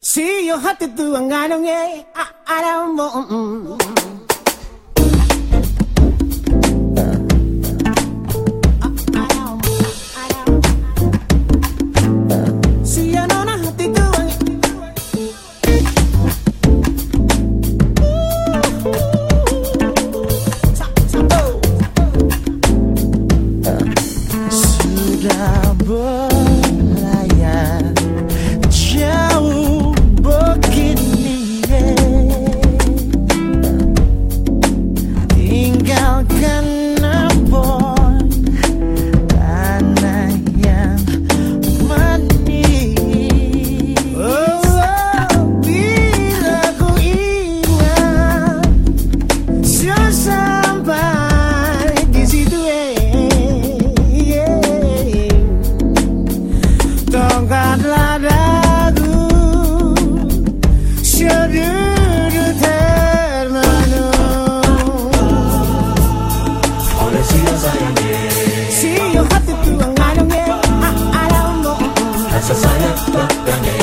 See you hot to do ang ganong eh, alam mo. mm. See Dagu Sedudu termenung Oleh siang sayangnya See you nganong eh Alam mo Rasa sayang bakangnya Rasa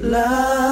Love.